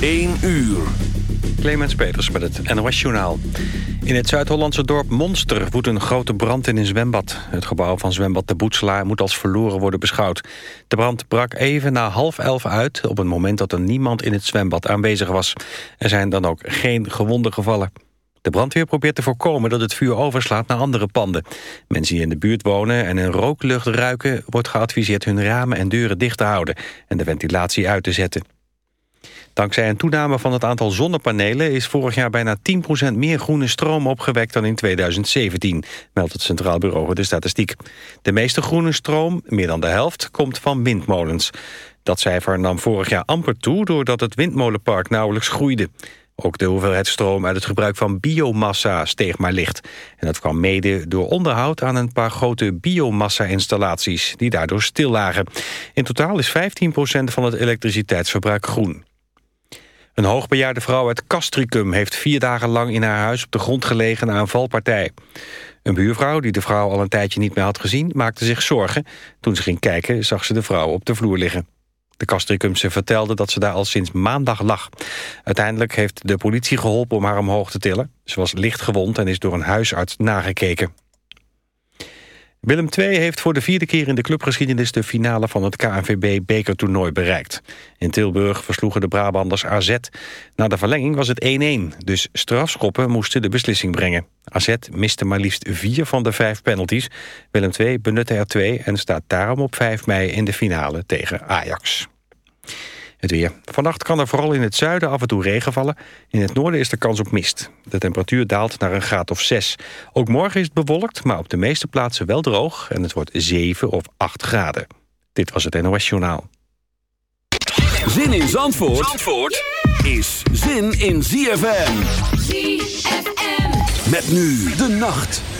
1 uur. Clemens Peters met het NOS-journaal. In het Zuid-Hollandse dorp Monster woedt een grote brand in een zwembad. Het gebouw van zwembad De Boetselaar moet als verloren worden beschouwd. De brand brak even na half elf uit... op het moment dat er niemand in het zwembad aanwezig was. Er zijn dan ook geen gewonden gevallen. De brandweer probeert te voorkomen dat het vuur overslaat naar andere panden. Mensen die in de buurt wonen en een rooklucht ruiken... wordt geadviseerd hun ramen en deuren dicht te houden... en de ventilatie uit te zetten. Dankzij een toename van het aantal zonnepanelen... is vorig jaar bijna 10% meer groene stroom opgewekt dan in 2017... meldt het Centraal Bureau voor de Statistiek. De meeste groene stroom, meer dan de helft, komt van windmolens. Dat cijfer nam vorig jaar amper toe... doordat het windmolenpark nauwelijks groeide. Ook de hoeveelheid stroom uit het gebruik van biomassa steeg maar licht. En dat kwam mede door onderhoud aan een paar grote biomassa-installaties... die daardoor stil lagen. In totaal is 15% van het elektriciteitsverbruik groen. Een hoogbejaarde vrouw uit Castricum heeft vier dagen lang in haar huis op de grond gelegen na een valpartij. Een buurvrouw die de vrouw al een tijdje niet meer had gezien maakte zich zorgen. Toen ze ging kijken zag ze de vrouw op de vloer liggen. De Castricumse vertelde dat ze daar al sinds maandag lag. Uiteindelijk heeft de politie geholpen om haar omhoog te tillen. Ze was licht gewond en is door een huisarts nagekeken. Willem II heeft voor de vierde keer in de clubgeschiedenis... de finale van het KNVB-bekertoernooi bereikt. In Tilburg versloegen de Brabanders AZ. Na de verlenging was het 1-1, dus strafschoppen moesten de beslissing brengen. AZ miste maar liefst vier van de vijf penalties. Willem II benutte er twee en staat daarom op 5 mei in de finale tegen Ajax. Het weer. Vannacht kan er vooral in het zuiden af en toe regen vallen. In het noorden is de kans op mist. De temperatuur daalt naar een graad of 6. Ook morgen is het bewolkt, maar op de meeste plaatsen wel droog... en het wordt 7 of 8 graden. Dit was het NOS Journaal. Zin in Zandvoort, Zandvoort is zin in ZFM. ZFM. Met nu de nacht.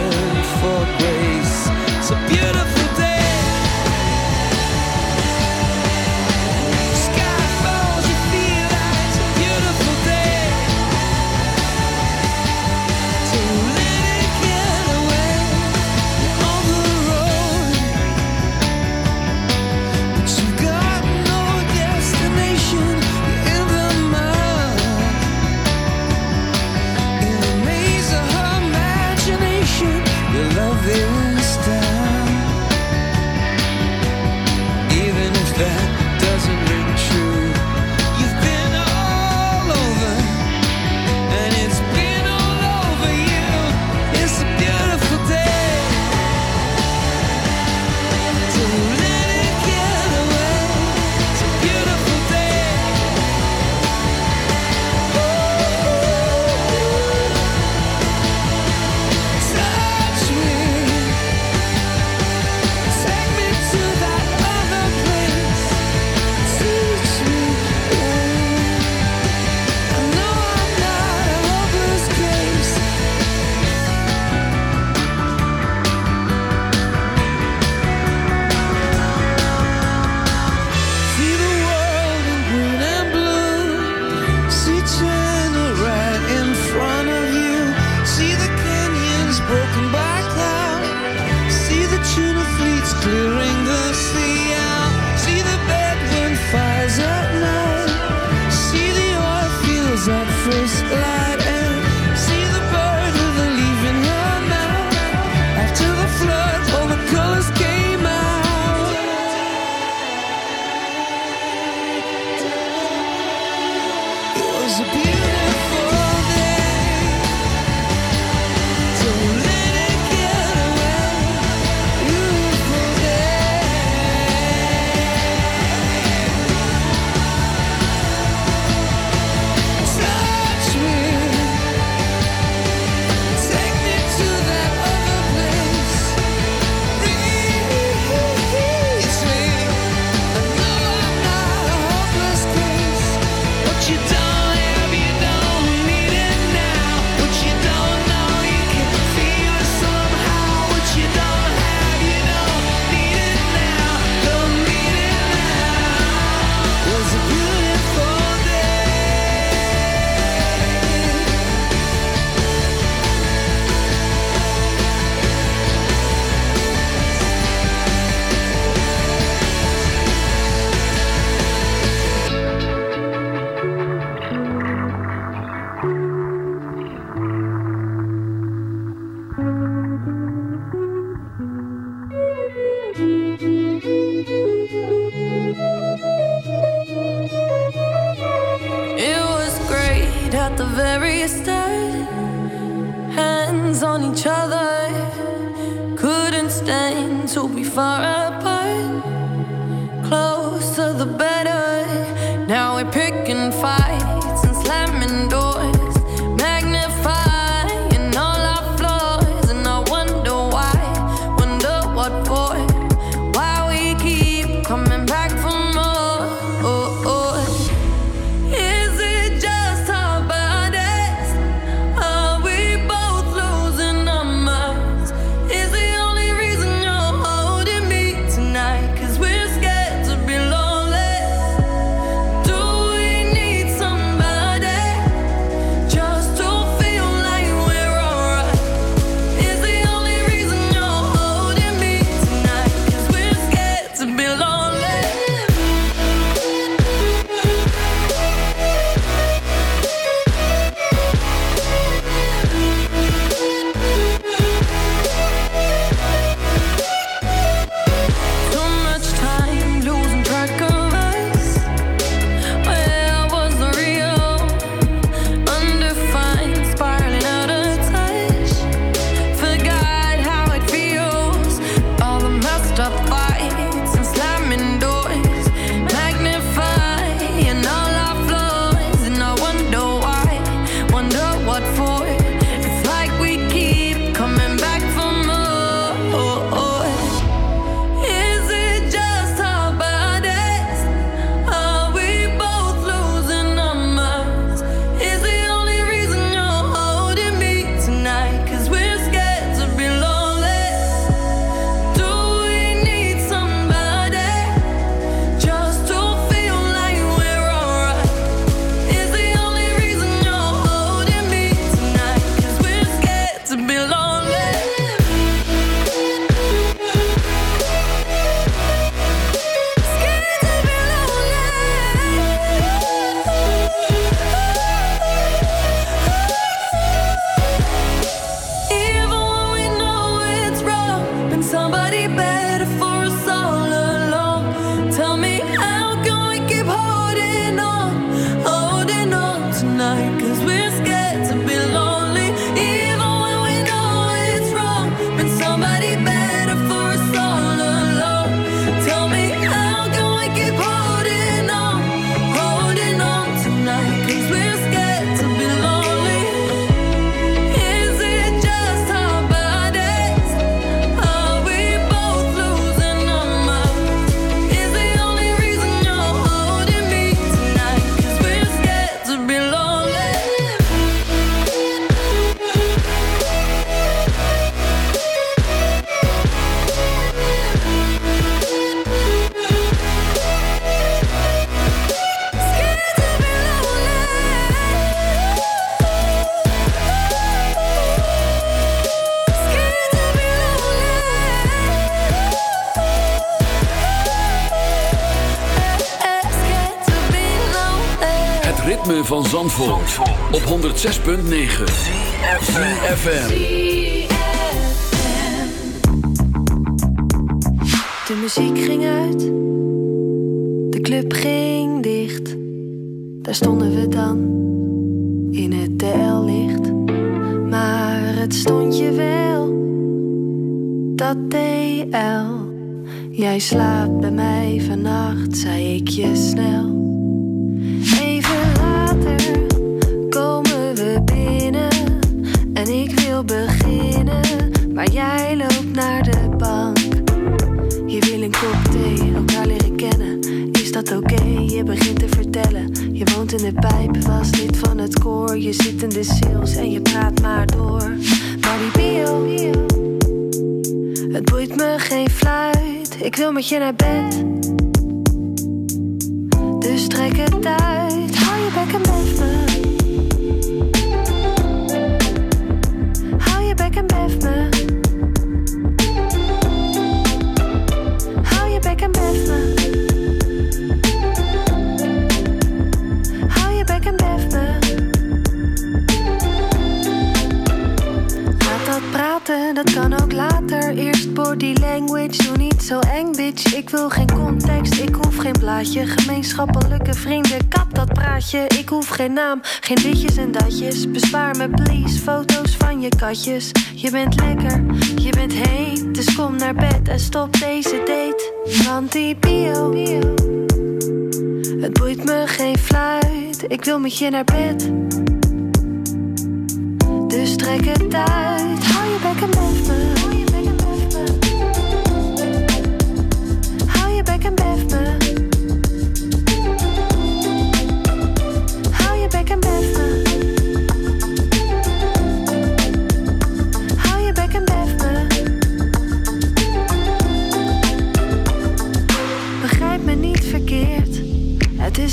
van Zandvoort, op 106.9 CFFM De muziek ging uit. De club ging dicht. Daar stonden we dan In het tellicht. Maar het stond je wel Dat TL Jij slaapt bij mij vannacht, zei ik je snel. dat oké? Je begint te vertellen. Je woont in de pijp, was lid van het koor. Je zit in de sales en je praat maar door. Maar die bio, het boeit me geen fluit. Ik wil met je naar bed, dus trek het uit. Eerst Eerst die language, doe niet zo eng, bitch. Ik wil geen context, ik hoef geen blaadje. Gemeenschappelijke vrienden, kap dat praatje. Ik hoef geen naam, geen ditjes en datjes. Bespaar me, please, foto's van je katjes. Je bent lekker, je bent heet. Dus kom naar bed en stop deze date. Want die bio, het boeit me geen fluit. Ik wil met je naar bed. Dus trek het uit. Hou je bek en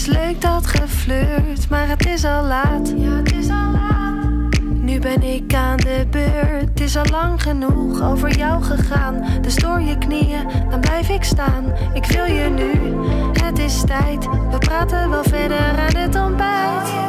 leuk dat geflirt, maar het is al laat. Ja, het is al laat. Nu ben ik aan de beurt. Het is al lang genoeg over jou gegaan. Dus stoor je knieën, dan blijf ik staan. Ik wil je nu, het is tijd. We praten wel verder aan het ontbijt. je.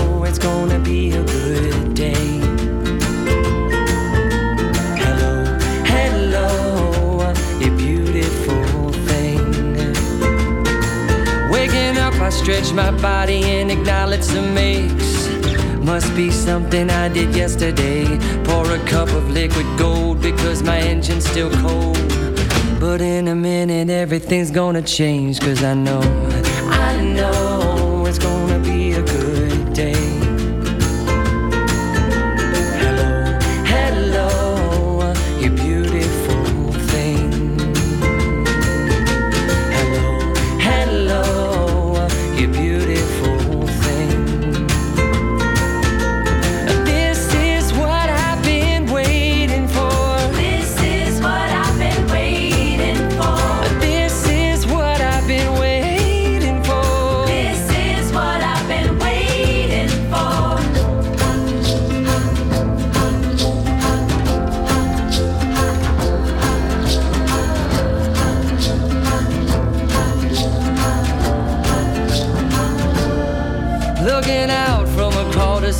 it's gonna be a good day. Hello, hello, you beautiful thing. Waking up, I stretch my body and acknowledge the mix. Must be something I did yesterday. Pour a cup of liquid gold because my engine's still cold. But in a minute, everything's gonna change. Cause I know, I know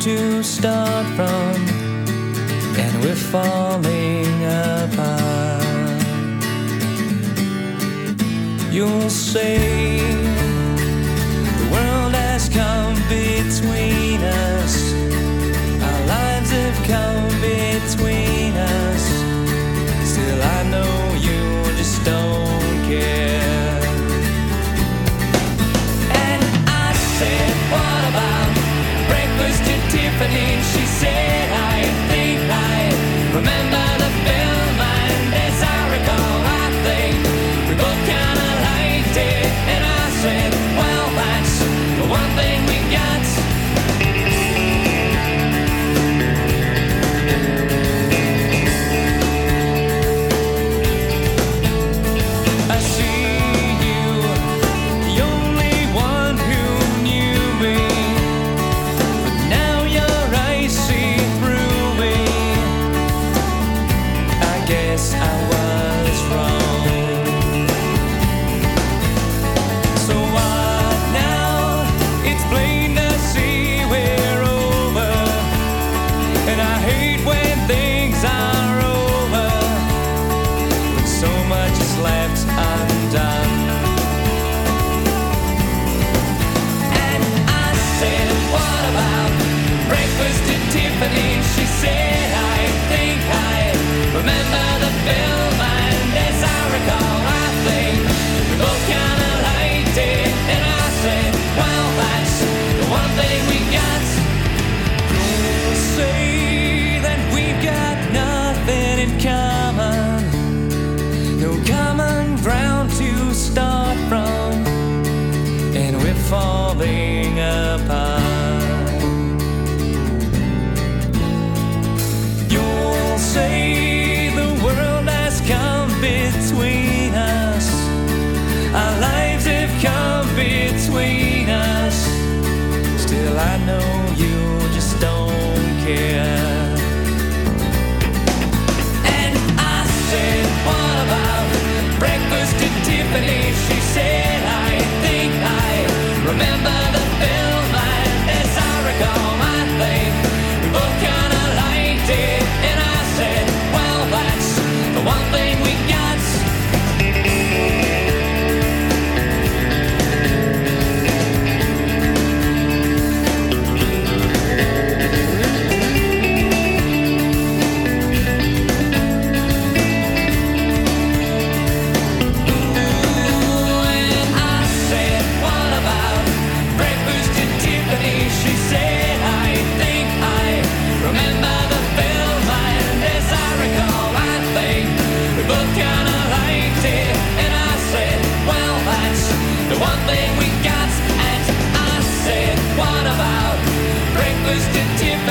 To start from, and we're falling apart. You'll say the world has come between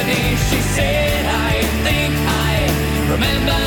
She said, I think I remember.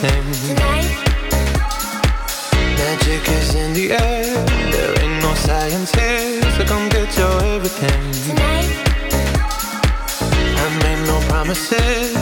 everything. Tonight. Magic is in the air. There ain't no science here, so come get your everything. Tonight. I made no promises